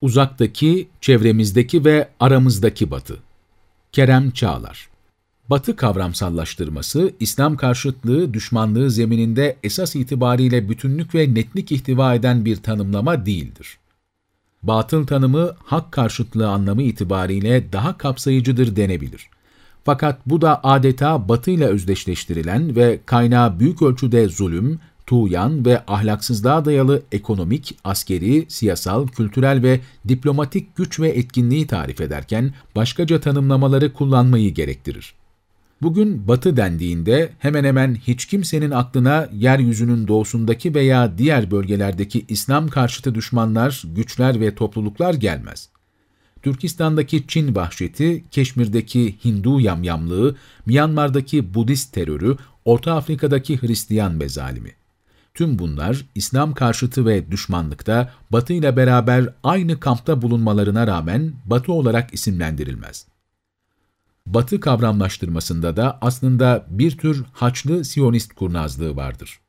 Uzaktaki, çevremizdeki ve aramızdaki Batı. Kerem Çağlar Batı kavramsallaştırması, İslam karşıtlığı, düşmanlığı zemininde esas itibariyle bütünlük ve netlik ihtiva eden bir tanımlama değildir. Batıl tanımı, hak karşıtlığı anlamı itibariyle daha kapsayıcıdır denebilir. Fakat bu da adeta Batı ile özdeşleştirilen ve kaynağı büyük ölçüde zulüm, tuğyan ve ahlaksızlığa dayalı ekonomik, askeri, siyasal, kültürel ve diplomatik güç ve etkinliği tarif ederken başkaca tanımlamaları kullanmayı gerektirir. Bugün Batı dendiğinde hemen hemen hiç kimsenin aklına yeryüzünün doğusundaki veya diğer bölgelerdeki İslam karşıtı düşmanlar, güçler ve topluluklar gelmez. Türkistan'daki Çin vahşeti, Keşmir'deki Hindu yamyamlığı, Myanmar'daki Budist terörü, Orta Afrika'daki Hristiyan mezalimi. Tüm bunlar İslam karşıtı ve düşmanlıkta Batı ile beraber aynı kampta bulunmalarına rağmen Batı olarak isimlendirilmez. Batı kavramlaştırmasında da aslında bir tür haçlı siyonist kurnazlığı vardır.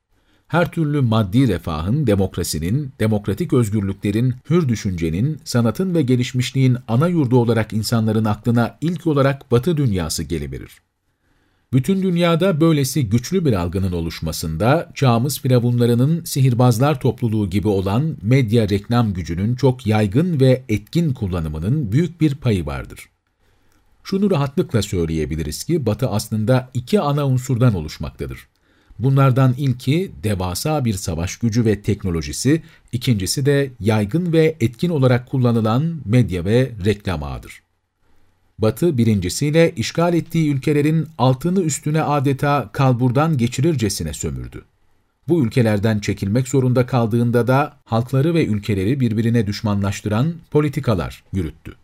Her türlü maddi refahın, demokrasinin, demokratik özgürlüklerin, hür düşüncenin, sanatın ve gelişmişliğin ana yurdu olarak insanların aklına ilk olarak Batı dünyası gelebilir. Bütün dünyada böylesi güçlü bir algının oluşmasında çağımız firavunlarının sihirbazlar topluluğu gibi olan medya reklam gücünün çok yaygın ve etkin kullanımının büyük bir payı vardır. Şunu rahatlıkla söyleyebiliriz ki Batı aslında iki ana unsurdan oluşmaktadır. Bunlardan ilki devasa bir savaş gücü ve teknolojisi, ikincisi de yaygın ve etkin olarak kullanılan medya ve reklam ağıdır. Batı birincisiyle işgal ettiği ülkelerin altını üstüne adeta kalburdan geçirircesine sömürdü. Bu ülkelerden çekilmek zorunda kaldığında da halkları ve ülkeleri birbirine düşmanlaştıran politikalar yürüttü.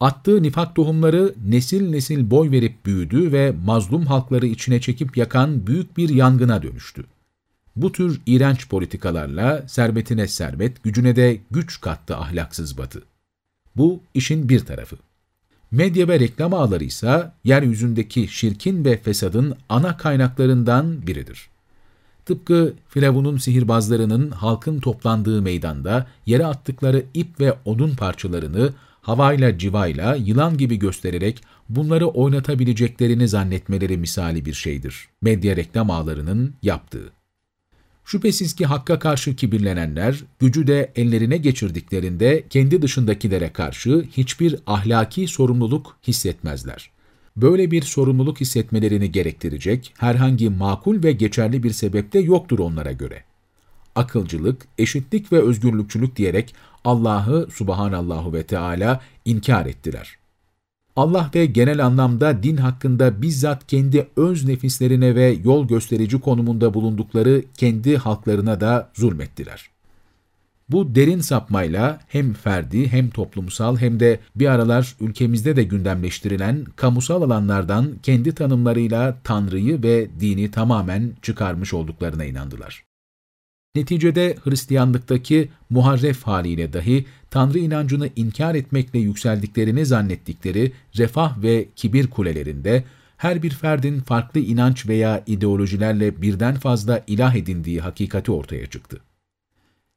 Attığı nifak tohumları nesil nesil boy verip büyüdü ve mazlum halkları içine çekip yakan büyük bir yangına dönüştü. Bu tür iğrenç politikalarla servetine servet, gücüne de güç kattı ahlaksız batı. Bu işin bir tarafı. Medya ve reklam ağları ise yeryüzündeki şirkin ve fesadın ana kaynaklarından biridir. Tıpkı Firavun'un sihirbazlarının halkın toplandığı meydanda yere attıkları ip ve odun parçalarını havayla civayla yılan gibi göstererek bunları oynatabileceklerini zannetmeleri misali bir şeydir. Medya reklam ağlarının yaptığı. Şüphesiz ki hakka karşı kibirlenenler, gücü de ellerine geçirdiklerinde kendi dışındakilere karşı hiçbir ahlaki sorumluluk hissetmezler. Böyle bir sorumluluk hissetmelerini gerektirecek herhangi makul ve geçerli bir sebep de yoktur onlara göre. Akılcılık, eşitlik ve özgürlükçülük diyerek Allah'ı subhanallahu ve Teala inkar ettiler. Allah ve genel anlamda din hakkında bizzat kendi öz nefislerine ve yol gösterici konumunda bulundukları kendi halklarına da zulmettiler. Bu derin sapmayla hem ferdi hem toplumsal hem de bir aralar ülkemizde de gündemleştirilen kamusal alanlardan kendi tanımlarıyla Tanrı'yı ve dini tamamen çıkarmış olduklarına inandılar. Neticede Hristiyanlıktaki muharref haliyle dahi Tanrı inancını inkar etmekle yükseldiklerini zannettikleri refah ve kibir kulelerinde her bir ferdin farklı inanç veya ideolojilerle birden fazla ilah edindiği hakikati ortaya çıktı.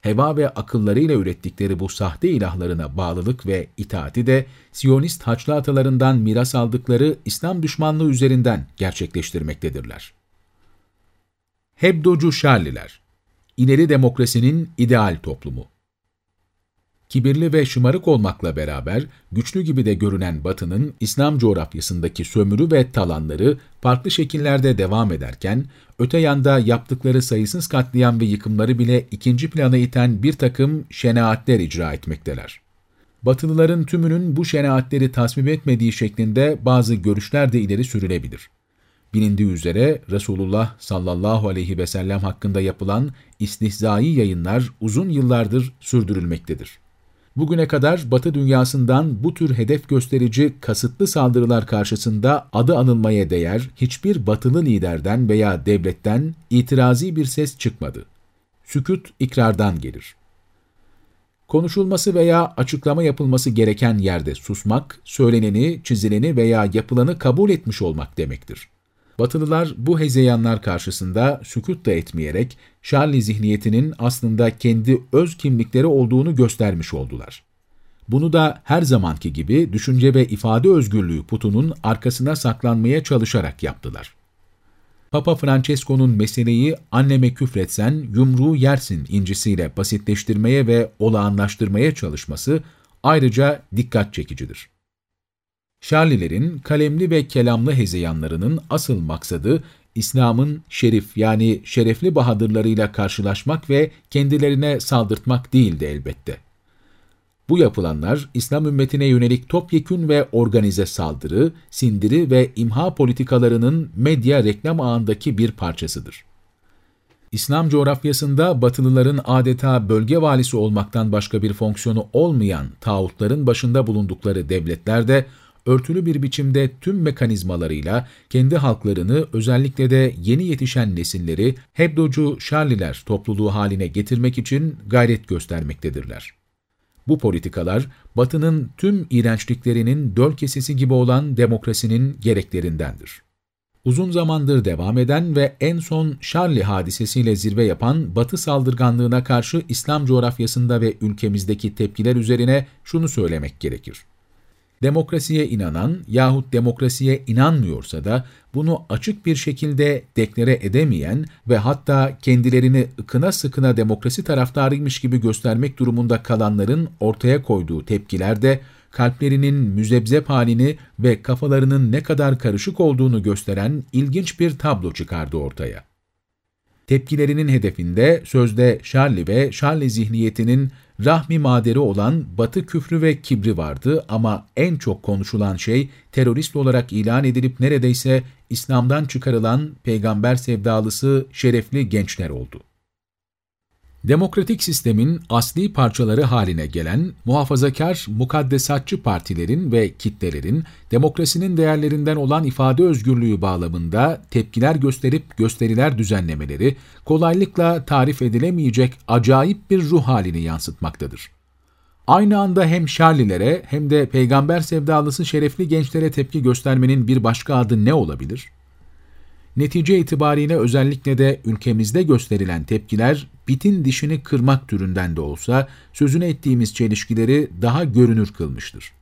Heva ve akıllarıyla ürettikleri bu sahte ilahlarına bağlılık ve itaati de Siyonist haçlı atalarından miras aldıkları İslam düşmanlığı üzerinden gerçekleştirmektedirler. Hebdocu Şerliler ileri demokrasinin ideal toplumu. Kibirli ve şımarık olmakla beraber güçlü gibi de görünen Batı'nın İslam coğrafyasındaki sömürü ve talanları farklı şekillerde devam ederken, öte yanda yaptıkları sayısız katliam ve yıkımları bile ikinci plana iten bir takım şenaatler icra etmekteler. Batılıların tümünün bu şenaatleri tasvip etmediği şeklinde bazı görüşler de ileri sürülebilir. Bilindiği üzere Resulullah sallallahu aleyhi ve sellem hakkında yapılan istihzai yayınlar uzun yıllardır sürdürülmektedir. Bugüne kadar Batı dünyasından bu tür hedef gösterici kasıtlı saldırılar karşısında adı anılmaya değer hiçbir batılı liderden veya devletten itirazi bir ses çıkmadı. Sükut ikrardan gelir. Konuşulması veya açıklama yapılması gereken yerde susmak, söyleneni, çizileni veya yapılanı kabul etmiş olmak demektir. Batılılar bu hezeyanlar karşısında sükut da etmeyerek Charlie zihniyetinin aslında kendi öz kimlikleri olduğunu göstermiş oldular. Bunu da her zamanki gibi düşünce ve ifade özgürlüğü putunun arkasına saklanmaya çalışarak yaptılar. Papa Francesco'nun meseleyi anneme küfretsen yumruğu yersin incisiyle basitleştirmeye ve olağanlaştırmaya çalışması ayrıca dikkat çekicidir. Şarlilerin kalemli ve kelamlı hezeyanlarının asıl maksadı İslam'ın şerif yani şerefli bahadırlarıyla karşılaşmak ve kendilerine saldırtmak değildi elbette. Bu yapılanlar İslam ümmetine yönelik topyekün ve organize saldırı, sindiri ve imha politikalarının medya reklam ağındaki bir parçasıdır. İslam coğrafyasında Batılıların adeta bölge valisi olmaktan başka bir fonksiyonu olmayan tağutların başında bulundukları devletler de örtülü bir biçimde tüm mekanizmalarıyla kendi halklarını özellikle de yeni yetişen nesilleri Hebdocu Şarliler topluluğu haline getirmek için gayret göstermektedirler. Bu politikalar, Batı'nın tüm iğrençliklerinin döl kesesi gibi olan demokrasinin gereklerindendir. Uzun zamandır devam eden ve en son Şarli hadisesiyle zirve yapan Batı saldırganlığına karşı İslam coğrafyasında ve ülkemizdeki tepkiler üzerine şunu söylemek gerekir demokrasiye inanan yahut demokrasiye inanmıyorsa da bunu açık bir şekilde deklare edemeyen ve hatta kendilerini ıkına sıkına demokrasi taraftarıymış gibi göstermek durumunda kalanların ortaya koyduğu tepkiler de kalplerinin müzebzep halini ve kafalarının ne kadar karışık olduğunu gösteren ilginç bir tablo çıkardı ortaya. Tepkilerinin hedefinde sözde Charlie ve Charlie zihniyetinin rahmi maderi olan Batı küfrü ve kibri vardı ama en çok konuşulan şey terörist olarak ilan edilip neredeyse İslam'dan çıkarılan peygamber sevdalısı şerefli gençler oldu. Demokratik sistemin asli parçaları haline gelen muhafazakar, mukaddesatçı partilerin ve kitlelerin demokrasinin değerlerinden olan ifade özgürlüğü bağlamında tepkiler gösterip gösteriler düzenlemeleri kolaylıkla tarif edilemeyecek acayip bir ruh halini yansıtmaktadır. Aynı anda hem Şarlilere hem de peygamber sevdalısı şerefli gençlere tepki göstermenin bir başka adı ne olabilir? Netice itibariyle özellikle de ülkemizde gösterilen tepkiler bitin dişini kırmak türünden de olsa sözünü ettiğimiz çelişkileri daha görünür kılmıştır.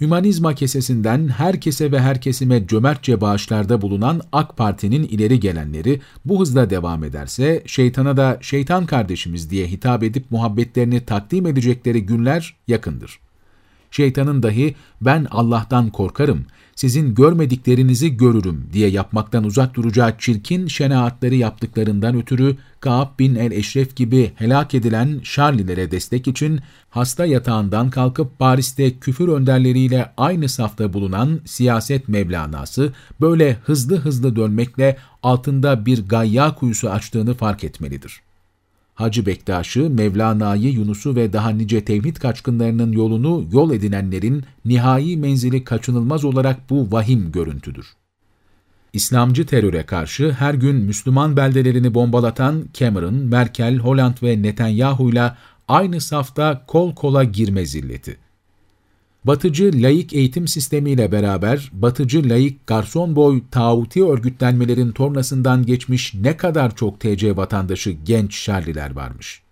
Hümanizma kesesinden herkese ve her kesime cömertçe bağışlarda bulunan AK Parti'nin ileri gelenleri bu hızla devam ederse şeytana da şeytan kardeşimiz diye hitap edip muhabbetlerini takdim edecekleri günler yakındır. Şeytanın dahi ben Allah'tan korkarım, sizin görmediklerinizi görürüm diye yapmaktan uzak duracağı çirkin şenaatleri yaptıklarından ötürü Kaab bin el-Eşref gibi helak edilen Şarlilere destek için hasta yatağından kalkıp Paris'te küfür önderleriyle aynı safta bulunan siyaset Mevlana'sı böyle hızlı hızlı dönmekle altında bir gayya kuyusu açtığını fark etmelidir. Hacı Bektaş'ı, Mevlana'yı, Yunus'u ve daha nice tevhid kaçkınlarının yolunu yol edinenlerin nihai menzili kaçınılmaz olarak bu vahim görüntüdür. İslamcı teröre karşı her gün Müslüman beldelerini bombalatan Cameron, Merkel, Holland ve Netanyahu'yla aynı safta kol kola girme zilleti. Batıcı laik eğitim sistemiyle beraber batıcı laik garson boy tağuti örgütlenmelerin tornasından geçmiş ne kadar çok TC vatandaşı genç şerliler varmış.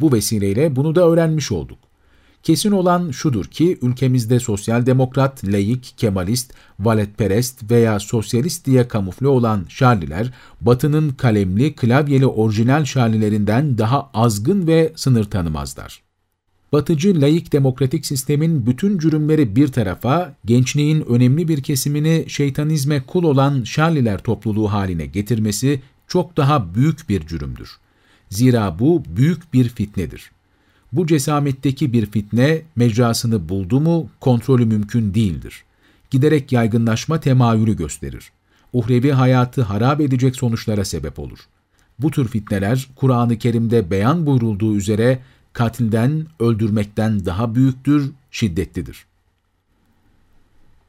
Bu vesileyle bunu da öğrenmiş olduk. Kesin olan şudur ki ülkemizde sosyal demokrat, laik, kemalist, valetperest veya sosyalist diye kamufle olan şarliler, batının kalemli, klavyeli orijinal şarlilerinden daha azgın ve sınır tanımazlar. Batıcı laik demokratik sistemin bütün cürümleri bir tarafa, gençliğin önemli bir kesimini şeytanizme kul olan Şarliler topluluğu haline getirmesi çok daha büyük bir cürümdür. Zira bu büyük bir fitnedir. Bu cesametteki bir fitne mecrasını buldu mu kontrolü mümkün değildir. Giderek yaygınlaşma temayülü gösterir. Uhrevi hayatı harap edecek sonuçlara sebep olur. Bu tür fitneler Kur'an-ı Kerim'de beyan buyurulduğu üzere katilden, öldürmekten daha büyüktür, şiddetlidir.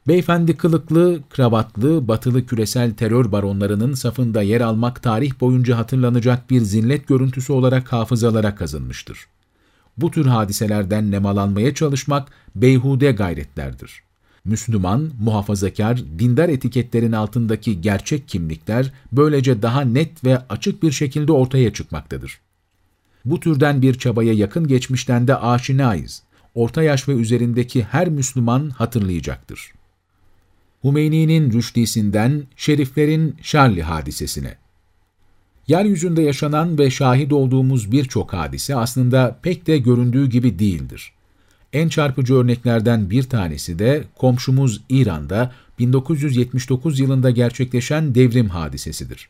Beyefendi kılıklı, kravatlı, batılı küresel terör baronlarının safında yer almak tarih boyunca hatırlanacak bir zillet görüntüsü olarak hafızalara kazınmıştır. Bu tür hadiselerden nemalanmaya çalışmak beyhude gayretlerdir. Müslüman, muhafazakar, dindar etiketlerin altındaki gerçek kimlikler böylece daha net ve açık bir şekilde ortaya çıkmaktadır. Bu türden bir çabaya yakın geçmişten de aşinayız. orta yaş ve üzerindeki her Müslüman hatırlayacaktır. Hümeyni'nin rüştisinden şeriflerin Şarli hadisesine. Yeryüzünde yaşanan ve şahit olduğumuz birçok hadise aslında pek de göründüğü gibi değildir. En çarpıcı örneklerden bir tanesi de komşumuz İran'da 1979 yılında gerçekleşen devrim hadisesidir.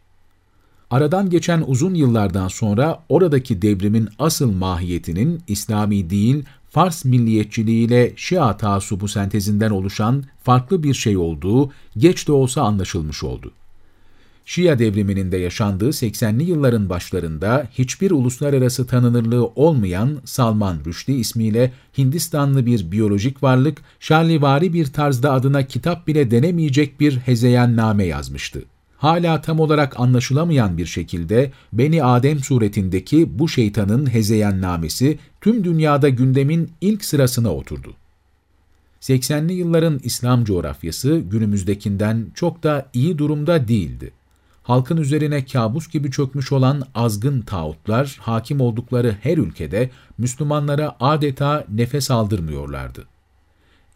Aradan geçen uzun yıllardan sonra oradaki devrimin asıl mahiyetinin İslami değil, Fars milliyetçiliğiyle Şia taassubu sentezinden oluşan farklı bir şey olduğu geç de olsa anlaşılmış oldu. Şia devriminin de yaşandığı 80'li yılların başlarında hiçbir uluslararası tanınırlığı olmayan Salman Rushdie ismiyle Hindistanlı bir biyolojik varlık, şarlivari bir tarzda adına kitap bile denemeyecek bir hezeyanname yazmıştı. Hala tam olarak anlaşılamayan bir şekilde Beni Adem suretindeki bu şeytanın hezeyannamesi tüm dünyada gündemin ilk sırasına oturdu. 80'li yılların İslam coğrafyası günümüzdekinden çok da iyi durumda değildi halkın üzerine kabus gibi çökmüş olan azgın tağutlar hakim oldukları her ülkede Müslümanlara adeta nefes aldırmıyorlardı.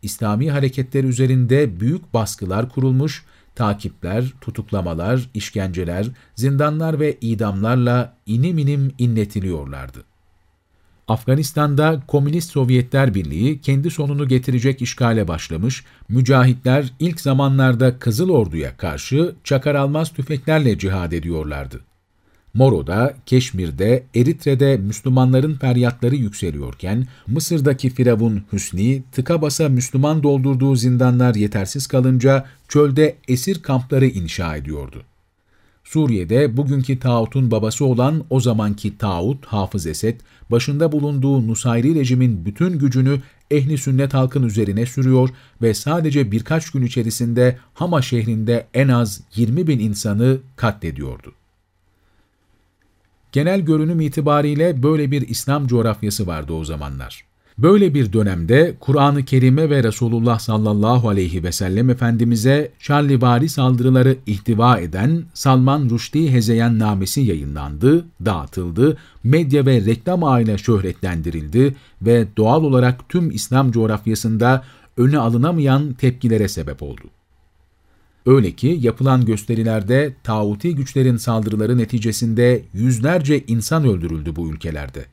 İslami hareketler üzerinde büyük baskılar kurulmuş, takipler, tutuklamalar, işkenceler, zindanlar ve idamlarla inim inim inletiliyorlardı. Afganistan'da Komünist Sovyetler Birliği kendi sonunu getirecek işgale başlamış, mücahitler ilk zamanlarda Kızıl Ordu'ya karşı çakar almaz tüfeklerle cihad ediyorlardı. Moro'da, Keşmir'de, Eritre'de Müslümanların feryatları yükseliyorken, Mısır'daki Firavun Hüsni, tıka basa Müslüman doldurduğu zindanlar yetersiz kalınca çölde esir kampları inşa ediyordu. Suriye'de bugünkü tağutun babası olan o zamanki tağut Hafız Esed, başında bulunduğu Nusayri rejimin bütün gücünü ehli sünnet halkın üzerine sürüyor ve sadece birkaç gün içerisinde Hama şehrinde en az 20 bin insanı katlediyordu. Genel görünüm itibariyle böyle bir İslam coğrafyası vardı o zamanlar. Böyle bir dönemde Kur'an-ı Kerim'e ve Resulullah sallallahu aleyhi ve sellem Efendimiz'e şarlivari saldırıları ihtiva eden Salman Rushdie Hezeyan namesi yayınlandı, dağıtıldı, medya ve reklam ağıyla şöhretlendirildi ve doğal olarak tüm İslam coğrafyasında öne alınamayan tepkilere sebep oldu. Öyle ki yapılan gösterilerde tağuti güçlerin saldırıları neticesinde yüzlerce insan öldürüldü bu ülkelerde.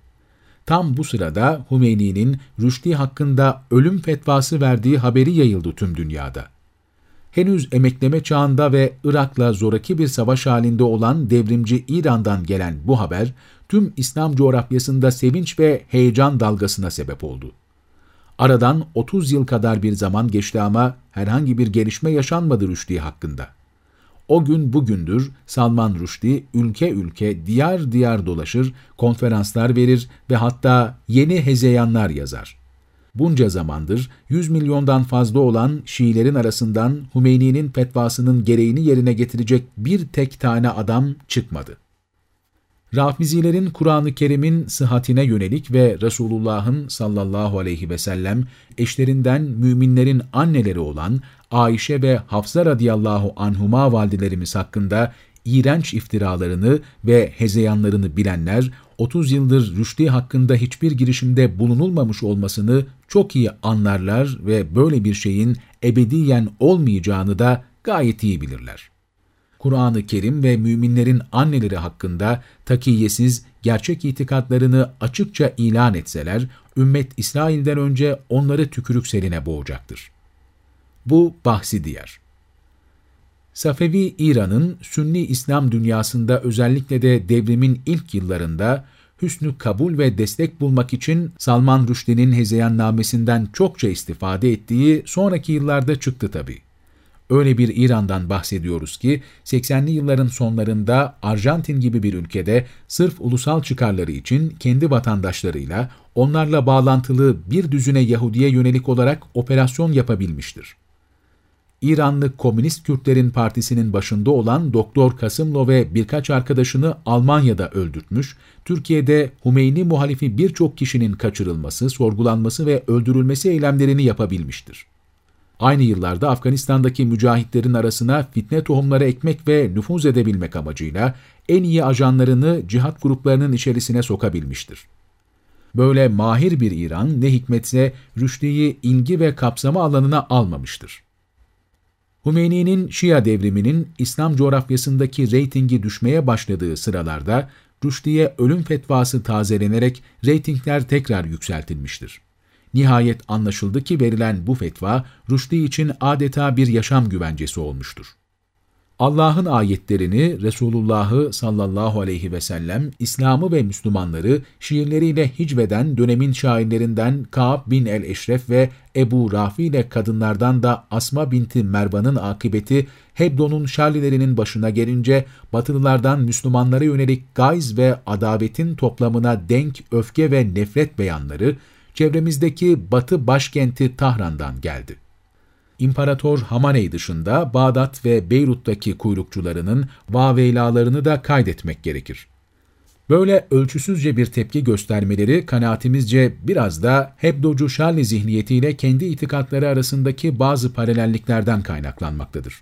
Tam bu sırada Hümeyni'nin Rüşdi hakkında ölüm fetvası verdiği haberi yayıldı tüm dünyada. Henüz emekleme çağında ve Irak'la zoraki bir savaş halinde olan devrimci İran'dan gelen bu haber, tüm İslam coğrafyasında sevinç ve heyecan dalgasına sebep oldu. Aradan 30 yıl kadar bir zaman geçti ama herhangi bir gelişme yaşanmadı Rüşdi hakkında. O gün bugündür Salman Rushdie ülke ülke, diyar diyar dolaşır, konferanslar verir ve hatta yeni hezeyanlar yazar. Bunca zamandır 100 milyondan fazla olan Şiilerin arasından Hümeyni'nin fetvasının gereğini yerine getirecek bir tek tane adam çıkmadı. Rafizilerin Kur'an-ı Kerim'in sıhhatine yönelik ve Resulullah'ın sallallahu aleyhi ve sellem eşlerinden müminlerin anneleri olan Ayşe ve Hafsa radıyallahu anhuma validelerimiz hakkında iğrenç iftiralarını ve hezeyanlarını bilenler, 30 yıldır Rüşdi hakkında hiçbir girişimde bulunulmamış olmasını çok iyi anlarlar ve böyle bir şeyin ebediyen olmayacağını da gayet iyi bilirler. Kur'an-ı Kerim ve müminlerin anneleri hakkında takiyesiz, gerçek itikatlarını açıkça ilan etseler, ümmet İsrail'den önce onları tükürük seline boğacaktır. Bu bahsi diğer. Safevi İran'ın Sünni İslam dünyasında özellikle de devrimin ilk yıllarında hüsnü kabul ve destek bulmak için Salman Rushdie'nin Hezeyannamesinden çokça istifade ettiği sonraki yıllarda çıktı tabii. Öyle bir İran'dan bahsediyoruz ki 80'li yılların sonlarında Arjantin gibi bir ülkede sırf ulusal çıkarları için kendi vatandaşlarıyla onlarla bağlantılı bir düzüne Yahudiye yönelik olarak operasyon yapabilmiştir. İranlı Komünist Kürtlerin Partisi'nin başında olan Doktor Kasımlo ve birkaç arkadaşını Almanya'da öldürtmüş, Türkiye'de Hümeyni muhalifi birçok kişinin kaçırılması, sorgulanması ve öldürülmesi eylemlerini yapabilmiştir. Aynı yıllarda Afganistan'daki mücahitlerin arasına fitne tohumları ekmek ve nüfuz edebilmek amacıyla en iyi ajanlarını cihat gruplarının içerisine sokabilmiştir. böyle mahir bir İran ne hikmetse Rüşdi'yi ilgi ve kapsama alanına almamıştır. Hümeyni'nin Şia devriminin İslam coğrafyasındaki reytingi düşmeye başladığı sıralarda Rüşdi'ye ölüm fetvası tazelenerek reytingler tekrar yükseltilmiştir. Nihayet anlaşıldı ki verilen bu fetva Rüşdi için adeta bir yaşam güvencesi olmuştur. Allah'ın ayetlerini, Resulullah'ı sallallahu aleyhi ve sellem, İslam'ı ve Müslümanları şiirleriyle hicveden dönemin şairlerinden Ka'b bin el-Eşref ve Ebu Rafi ile kadınlardan da Asma binti Mervan'ın akıbeti Hebdo'nun şarlilerinin başına gelince Batılılardan Müslümanlara yönelik gayz ve adavetin toplamına denk öfke ve nefret beyanları çevremizdeki Batı başkenti Tahran'dan geldi. İmparator Hamaney dışında Bağdat ve Beyrut'taki kuyrukçularının vaveylalarını da kaydetmek gerekir. Böyle ölçüsüzce bir tepki göstermeleri kanaatimizce biraz da Hebdocu Şarli zihniyetiyle kendi itikatları arasındaki bazı paralelliklerden kaynaklanmaktadır.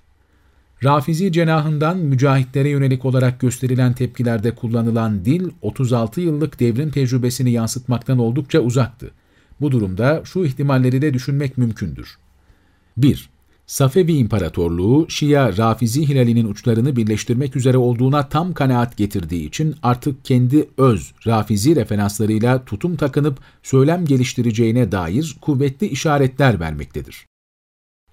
Rafizi cenahından mücahitlere yönelik olarak gösterilen tepkilerde kullanılan dil 36 yıllık devrim tecrübesini yansıtmaktan oldukça uzaktı. Bu durumda şu ihtimalleri de düşünmek mümkündür. 1. Safevi İmparatorluğu, Şia Rafizi hilalinin uçlarını birleştirmek üzere olduğuna tam kanaat getirdiği için artık kendi öz Rafizi referanslarıyla tutum takınıp söylem geliştireceğine dair kuvvetli işaretler vermektedir.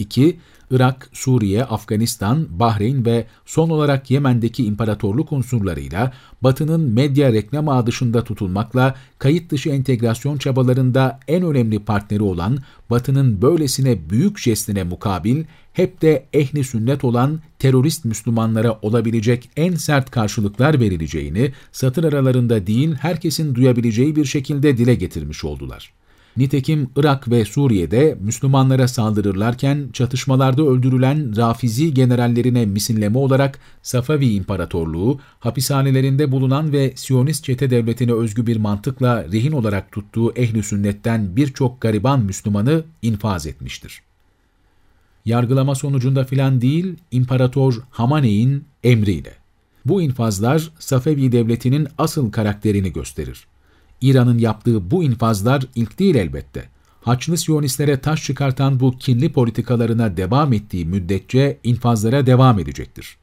2. Irak, Suriye, Afganistan, Bahreyn ve son olarak Yemen'deki imparatorluk unsurlarıyla Batı'nın medya reklam ağı dışında tutulmakla kayıt dışı entegrasyon çabalarında en önemli partneri olan Batı'nın böylesine büyük jestine mukabil hep de ehli sünnet olan terörist Müslümanlara olabilecek en sert karşılıklar verileceğini satır aralarında değil herkesin duyabileceği bir şekilde dile getirmiş oldular. Nitekim Irak ve Suriye'de Müslümanlara saldırırlarken çatışmalarda öldürülen Rafizi generallerine misilleme olarak Safavi İmparatorluğu, hapishanelerinde bulunan ve Siyonist çete devletine özgü bir mantıkla rehin olarak tuttuğu ehli sünnetten birçok gariban Müslümanı infaz etmiştir. Yargılama sonucunda filan değil, İmparator Hamaney'in emriyle. Bu infazlar Safevi devletinin asıl karakterini gösterir. İran'ın yaptığı bu infazlar ilk değil elbette. Haçlı Siyonistlere taş çıkartan bu kinli politikalarına devam ettiği müddetçe infazlara devam edecektir.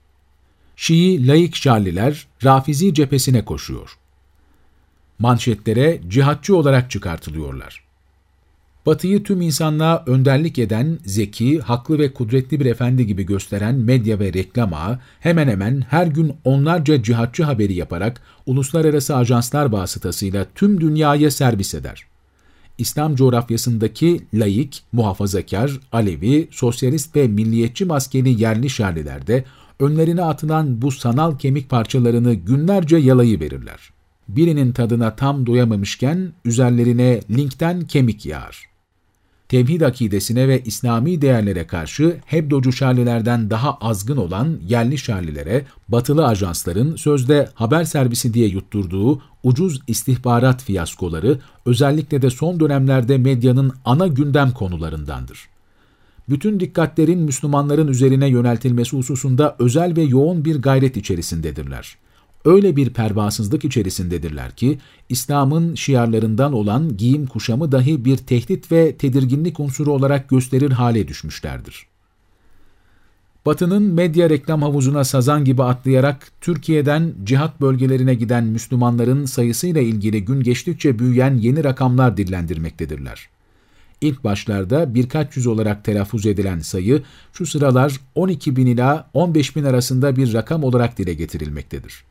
Şii laik Şarliler Rafizi cephesine koşuyor. Manşetlere cihatçı olarak çıkartılıyorlar. Batı'yı tüm insanlığa önderlik eden, zeki, haklı ve kudretli bir efendi gibi gösteren medya ve reklam ağı hemen hemen her gün onlarca cihatçı haberi yaparak uluslararası ajanslar vasıtasıyla tüm dünyaya servis eder. İslam coğrafyasındaki laik, muhafazakar, Alevi, sosyalist ve milliyetçi maskeli yerli şerlilerde önlerine atılan bu sanal kemik parçalarını günlerce yalayı verirler. Birinin tadına tam doyamamışken üzerlerine linkten kemik yağar tevhid akidesine ve İslami değerlere karşı Hebdocu Şarlilerden daha azgın olan yerli Şarlilere, batılı ajansların sözde haber servisi diye yutturduğu ucuz istihbarat fiyaskoları özellikle de son dönemlerde medyanın ana gündem konularındandır. Bütün dikkatlerin Müslümanların üzerine yöneltilmesi hususunda özel ve yoğun bir gayret içerisindedirler öyle bir pervasızlık içerisindedirler ki, İslam'ın şiarlarından olan giyim kuşamı dahi bir tehdit ve tedirginlik unsuru olarak gösterir hale düşmüşlerdir. Batı'nın medya reklam havuzuna sazan gibi atlayarak Türkiye'den cihat bölgelerine giden Müslümanların sayısıyla ilgili gün geçtikçe büyüyen yeni rakamlar dillendirmektedirler. İlk başlarda birkaç yüz olarak telaffuz edilen sayı şu sıralar 12 bin ila 15 bin arasında bir rakam olarak dile getirilmektedir.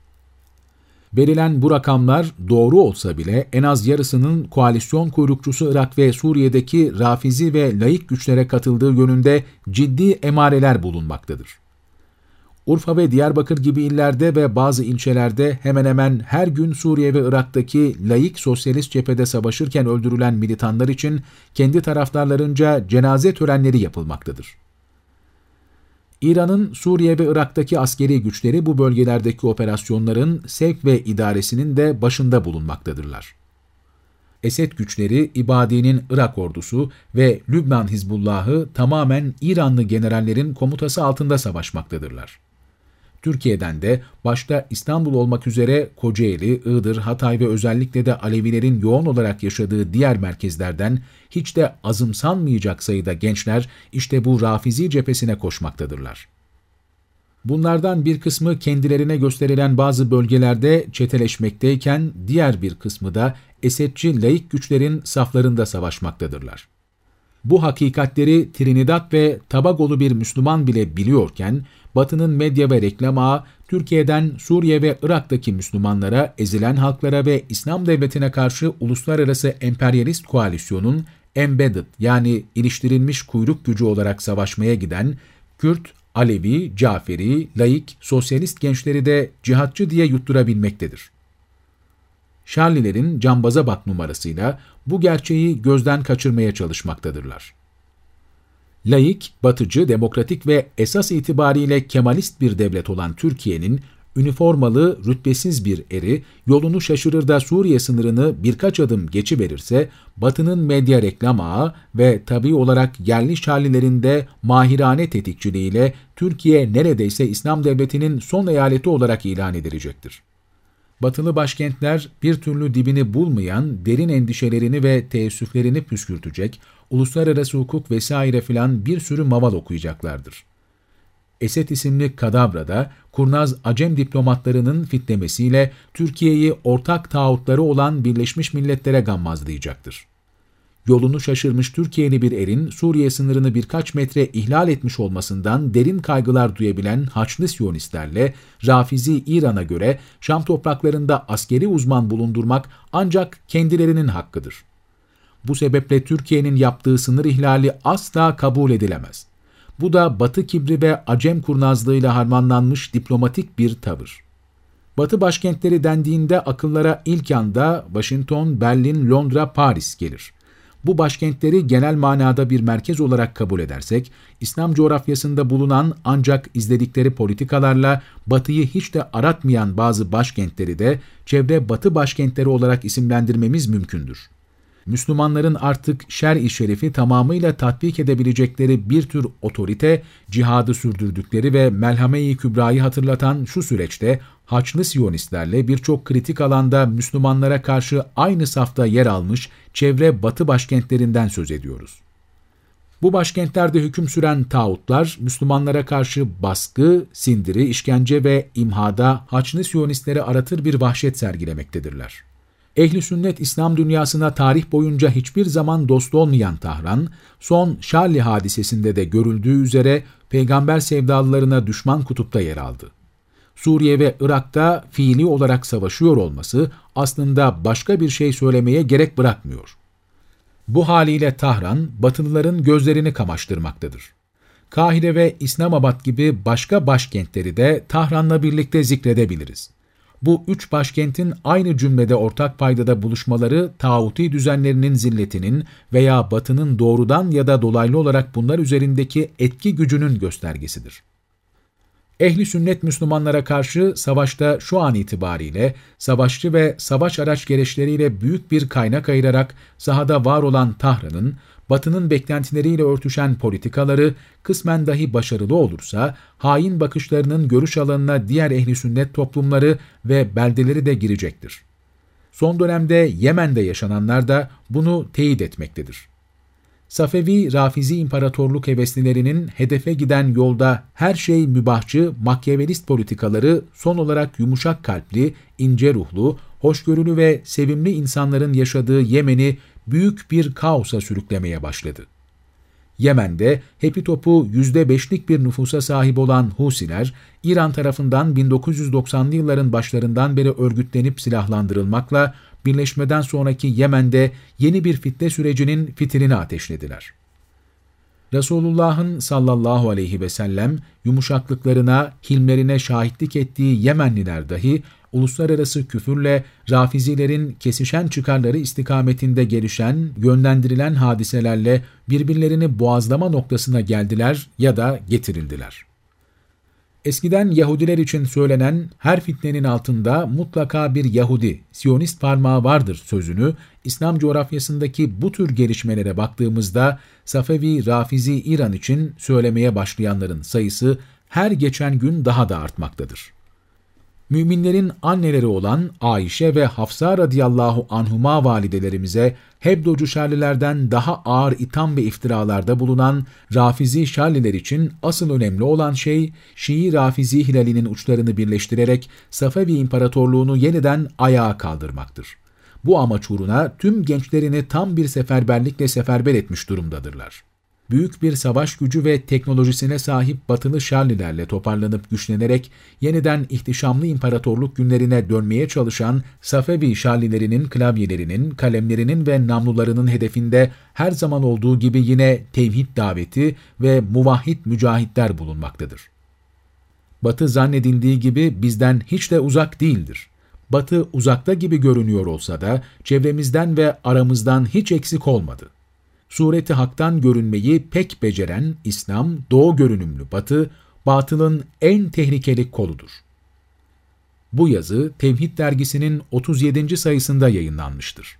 Verilen bu rakamlar doğru olsa bile en az yarısının koalisyon kuyrukçusu Irak ve Suriye'deki rafizi ve laik güçlere katıldığı yönünde ciddi emareler bulunmaktadır. Urfa ve Diyarbakır gibi illerde ve bazı ilçelerde hemen hemen her gün Suriye ve Irak'taki laik sosyalist cephede savaşırken öldürülen militanlar için kendi taraftarlarınca cenaze törenleri yapılmaktadır. İran'ın Suriye ve Irak'taki askeri güçleri bu bölgelerdeki operasyonların sevk ve idaresinin de başında bulunmaktadırlar. Esed güçleri, İbadi'nin Irak ordusu ve Lübnan Hizbullah'ı tamamen İranlı generallerin komutası altında savaşmaktadırlar. Türkiye'den de başta İstanbul olmak üzere Kocaeli, Iğdır, Hatay ve özellikle de Alevilerin yoğun olarak yaşadığı diğer merkezlerden hiç de azımsanmayacak sayıda gençler işte bu Rafizi cephesine koşmaktadırlar. Bunlardan bir kısmı kendilerine gösterilen bazı bölgelerde çeteleşmekteyken diğer bir kısmı da Esedçi laik güçlerin saflarında savaşmaktadırlar. Bu hakikatleri Trinidad ve Tabagolu bir Müslüman bile biliyorken, Batı'nın medya ve reklam ağı, Türkiye'den Suriye ve Irak'taki Müslümanlara, ezilen halklara ve İslam devletine karşı uluslararası emperyalist koalisyonun embedded yani iliştirilmiş kuyruk gücü olarak savaşmaya giden Kürt, Alevi, Caferi, laik, sosyalist gençleri de cihatçı diye yutturabilmektedir. Şarlilerin cambaza bak numarasıyla bu gerçeği gözden kaçırmaya çalışmaktadırlar. Laik, batıcı, demokratik ve esas itibariyle kemalist bir devlet olan Türkiye'nin üniformalı, rütbesiz bir eri yolunu şaşırır da Suriye sınırını birkaç adım geçiverirse, Batı'nın medya reklam ağı ve tabi olarak yerli şarlilerin de mahirane tetikçiliğiyle Türkiye neredeyse İslam devletinin son eyaleti olarak ilan edilecektir. Batılı başkentler bir türlü dibini bulmayan derin endişelerini ve teessüflerini püskürtecek, uluslararası hukuk vesaire filan bir sürü maval okuyacaklardır. Esed isimli Kadavra'da kurnaz Acem diplomatlarının fitlemesiyle Türkiye'yi ortak tağutları olan Birleşmiş Milletler'e gammazlayacaktır yolunu şaşırmış Türkiye'li bir erin Suriye sınırını birkaç metre ihlal etmiş olmasından derin kaygılar duyabilen Haçlı Siyonistlerle Rafizi İran'a göre Şam topraklarında askeri uzman bulundurmak ancak kendilerinin hakkıdır. Bu sebeple Türkiye'nin yaptığı sınır ihlali asla kabul edilemez. Bu da Batı kibri ve Acem kurnazlığıyla harmanlanmış diplomatik bir tavır. Batı başkentleri dendiğinde akıllara ilk anda Washington, Berlin, Londra, Paris gelir. Bu başkentleri genel manada bir merkez olarak kabul edersek, İslam coğrafyasında bulunan ancak izledikleri politikalarla batıyı hiç de aratmayan bazı başkentleri de çevre batı başkentleri olarak isimlendirmemiz mümkündür. Müslümanların artık şer-i şerifi tamamıyla tatbik edebilecekleri bir tür otorite, cihadı sürdürdükleri ve melhame-i kübrayı hatırlatan şu süreçte Haçlı Siyonistlerle birçok kritik alanda Müslümanlara karşı aynı safta yer almış çevre batı başkentlerinden söz ediyoruz. Bu başkentlerde hüküm süren tağutlar, Müslümanlara karşı baskı, sindiri, işkence ve imhada Haçlı Siyonistleri aratır bir vahşet sergilemektedirler. Ehli sünnet İslam dünyasına tarih boyunca hiçbir zaman dost olmayan Tahran, son Şarli hadisesinde de görüldüğü üzere peygamber sevdalılarına düşman kutupta yer aldı. Suriye ve Irak'ta fiili olarak savaşıyor olması aslında başka bir şey söylemeye gerek bırakmıyor. Bu haliyle Tahran, Batılıların gözlerini kamaştırmaktadır. Kahire ve İslamabad gibi başka başkentleri de Tahran'la birlikte zikredebiliriz. Bu üç başkentin aynı cümlede ortak paydada buluşmaları tağuti düzenlerinin zilletinin veya batının doğrudan ya da dolaylı olarak bunlar üzerindeki etki gücünün göstergesidir. Ehli sünnet Müslümanlara karşı savaşta şu an itibariyle savaşçı ve savaş araç gereçleriyle büyük bir kaynak ayırarak sahada var olan Tahran'ın, Batı'nın beklentileriyle örtüşen politikaları kısmen dahi başarılı olursa, hain bakışlarının görüş alanına diğer ehli sünnet toplumları ve beldeleri de girecektir. Son dönemde Yemen'de yaşananlar da bunu teyit etmektedir. Safevi Rafizi İmparatorluk heveslilerinin hedefe giden yolda her şey mübahçı, makyavelist politikaları son olarak yumuşak kalpli, ince ruhlu, hoşgörülü ve sevimli insanların yaşadığı Yemen'i büyük bir kaosa sürüklemeye başladı. Yemen'de hepi topu %5'lik bir nüfusa sahip olan Husiler, İran tarafından 1990'lı yılların başlarından beri örgütlenip silahlandırılmakla birleşmeden sonraki Yemen'de yeni bir fitne sürecinin fitilini ateşlediler. Resulullah'ın sallallahu aleyhi ve sellem yumuşaklıklarına, hilmlerine şahitlik ettiği Yemenliler dahi uluslararası küfürle rafizilerin kesişen çıkarları istikametinde gelişen, yönlendirilen hadiselerle birbirlerini boğazlama noktasına geldiler ya da getirildiler. Eskiden Yahudiler için söylenen her fitnenin altında mutlaka bir Yahudi, Siyonist parmağı vardır sözünü İslam coğrafyasındaki bu tür gelişmelere baktığımızda Safevi Rafizi İran için söylemeye başlayanların sayısı her geçen gün daha da artmaktadır. Müminlerin anneleri olan Ayşe ve Hafsa radıyallahu anhuma validelerimize Hebdocu Şerlilerden daha ağır itham ve iftiralarda bulunan Rafizi Şerliler için asıl önemli olan şey, Şii Rafizi hilalinin uçlarını birleştirerek Safevi İmparatorluğunu yeniden ayağa kaldırmaktır. Bu amaç uğruna tüm gençlerini tam bir seferberlikle seferber etmiş durumdadırlar büyük bir savaş gücü ve teknolojisine sahip batılı Şarlilerle toparlanıp güçlenerek yeniden ihtişamlı imparatorluk günlerine dönmeye çalışan Safevi Şarlilerinin klavyelerinin, kalemlerinin ve namlularının hedefinde her zaman olduğu gibi yine tevhid daveti ve muvahhid mücahitler bulunmaktadır. Batı zannedildiği gibi bizden hiç de uzak değildir. Batı uzakta gibi görünüyor olsa da çevremizden ve aramızdan hiç eksik olmadı sureti haktan görünmeyi pek beceren İslam, doğu görünümlü batı, batılın en tehlikeli koludur. Bu yazı Tevhid dergisinin 37. sayısında yayınlanmıştır.